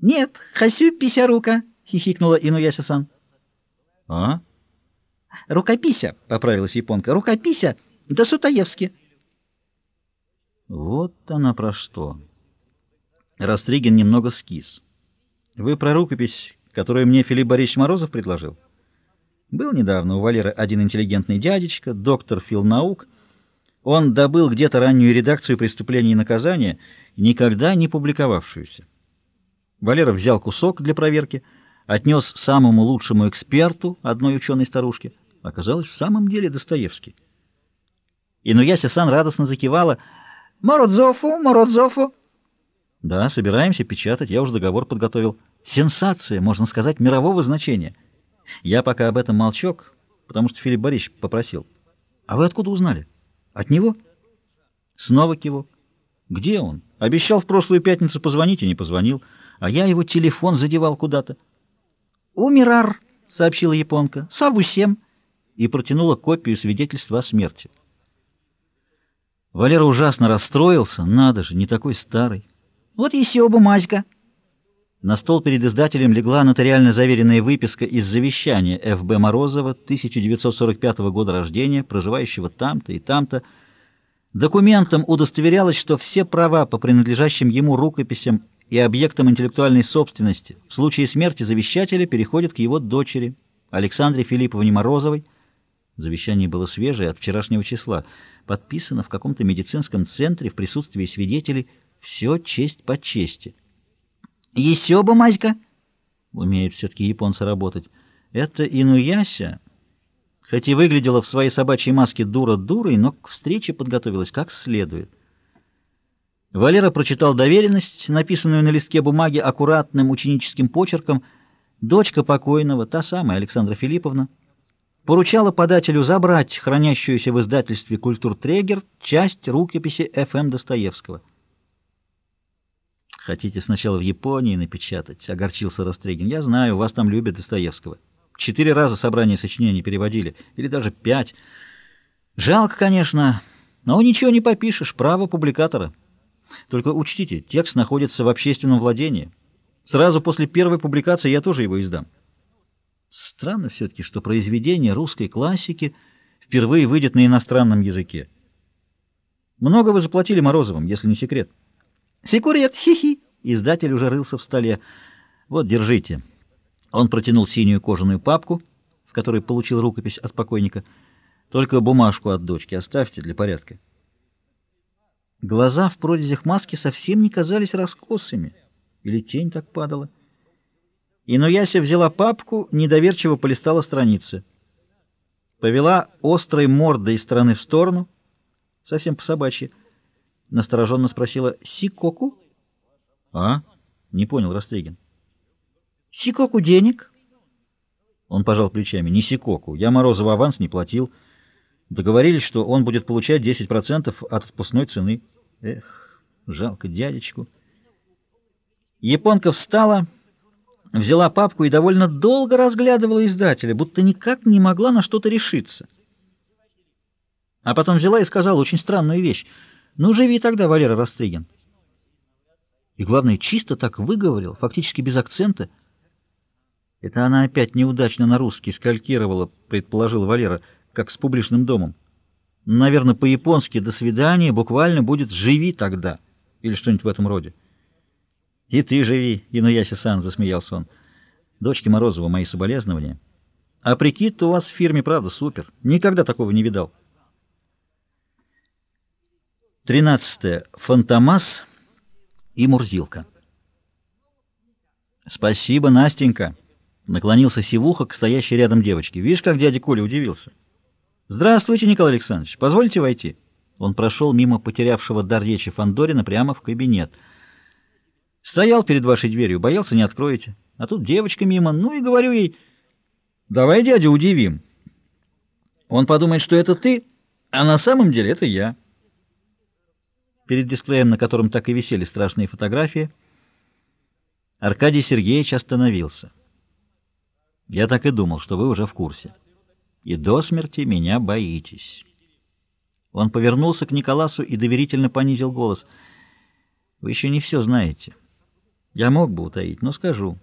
Нет, хасю пися-рука, хихикнула Инуяся-сан. А? Рукопися, поправилась японка. Рукопися, да Сутаевски. Вот она про что. Растригин немного скис. Вы про рукопись, которую мне Филипп Борисович Морозов предложил? Был недавно у Валеры один интеллигентный дядечка, доктор филнаук. Он добыл где-то раннюю редакцию «Преступления и наказания», никогда не публиковавшуюся. Валера взял кусок для проверки, отнес самому лучшему эксперту одной ученой старушки. Оказалось, в самом деле Достоевский. Инуяся-сан радостно закивала. «Мородзофу, Мородзофу!» «Да, собираемся печатать, я уже договор подготовил. Сенсация, можно сказать, мирового значения. Я пока об этом молчок, потому что Филипп Борисович попросил. А вы откуда узнали? От него?» Снова кивок. «Где он? Обещал в прошлую пятницу позвонить и не позвонил, а я его телефон задевал куда-то». «Умирар», — сообщила японка, — «савусем» и протянула копию свидетельства о смерти. Валера ужасно расстроился, надо же, не такой старый. «Вот еще бумажка». На стол перед издателем легла нотариально заверенная выписка из завещания Ф.Б. Морозова 1945 года рождения, проживающего там-то и там-то. Документом удостоверялось, что все права по принадлежащим ему рукописям и объектам интеллектуальной собственности в случае смерти завещателя переходят к его дочери Александре Филипповне Морозовой, Завещание было свежее, от вчерашнего числа. Подписано в каком-то медицинском центре в присутствии свидетелей. Все честь по чести. «Еще бы, Маська!» Умеют все-таки японцы работать. Это Инуяся, хоть и выглядела в своей собачьей маске дура-дурой, но к встрече подготовилась как следует. Валера прочитал доверенность, написанную на листке бумаги аккуратным ученическим почерком. Дочка покойного, та самая Александра Филипповна, поручала подателю забрать хранящуюся в издательстве «Культуртрегер» часть рукописи Ф.М. Достоевского. «Хотите сначала в Японии напечатать?» — огорчился Растрегин. «Я знаю, вас там любят Достоевского. Четыре раза собрание сочинений переводили, или даже пять. Жалко, конечно, но ничего не попишешь, право публикатора. Только учтите, текст находится в общественном владении. Сразу после первой публикации я тоже его издам». Странно все-таки, что произведение русской классики впервые выйдет на иностранном языке. Много вы заплатили Морозовым, если не секрет? Секурет, хи-хи. Издатель уже рылся в столе. Вот, держите. Он протянул синюю кожаную папку, в которой получил рукопись от покойника. Только бумажку от дочки оставьте для порядка. Глаза в прорезях маски совсем не казались раскосыми. Или тень так падала. Инуяся взяла папку, недоверчиво полистала страницы. Повела острой мордой из стороны в сторону, совсем по-собачьи. Настороженно спросила «Сикоку?» «А?» — не понял Растрегин. «Сикоку денег?» Он пожал плечами. «Не Сикоку. Я Морозову аванс не платил. Договорились, что он будет получать 10% от отпускной цены. Эх, жалко дядечку». Японка встала взяла папку и довольно долго разглядывала издателя, будто никак не могла на что-то решиться. А потом взяла и сказала очень странную вещь. «Ну, живи тогда, Валера Растригин». И, главное, чисто так выговорил, фактически без акцента. Это она опять неудачно на русский скалькировала, предположил Валера, как с публичным домом. Наверное, по-японски «до свидания» буквально будет «живи тогда» или что-нибудь в этом роде. «И ты живи, Инуяси-сан», — засмеялся он. «Дочке Морозова мои соболезнования. А прикид-то у вас в фирме, правда, супер. Никогда такого не видал». Тринадцатое. Фантомас и Мурзилка. «Спасибо, Настенька», — наклонился Сивуха к стоящей рядом девочке. «Видишь, как дядя Коля удивился?» «Здравствуйте, Николай Александрович. Позвольте войти». Он прошел мимо потерявшего дар речи Фандорина прямо в кабинет — Стоял перед вашей дверью, боялся, не откроете. А тут девочка мимо, ну и говорю ей, давай, дядя, удивим. Он подумает, что это ты, а на самом деле это я. Перед дисплеем, на котором так и висели страшные фотографии, Аркадий Сергеевич остановился. Я так и думал, что вы уже в курсе. И до смерти меня боитесь. Он повернулся к Николасу и доверительно понизил голос. Вы еще не все знаете. Я мог бы утаить, но скажу.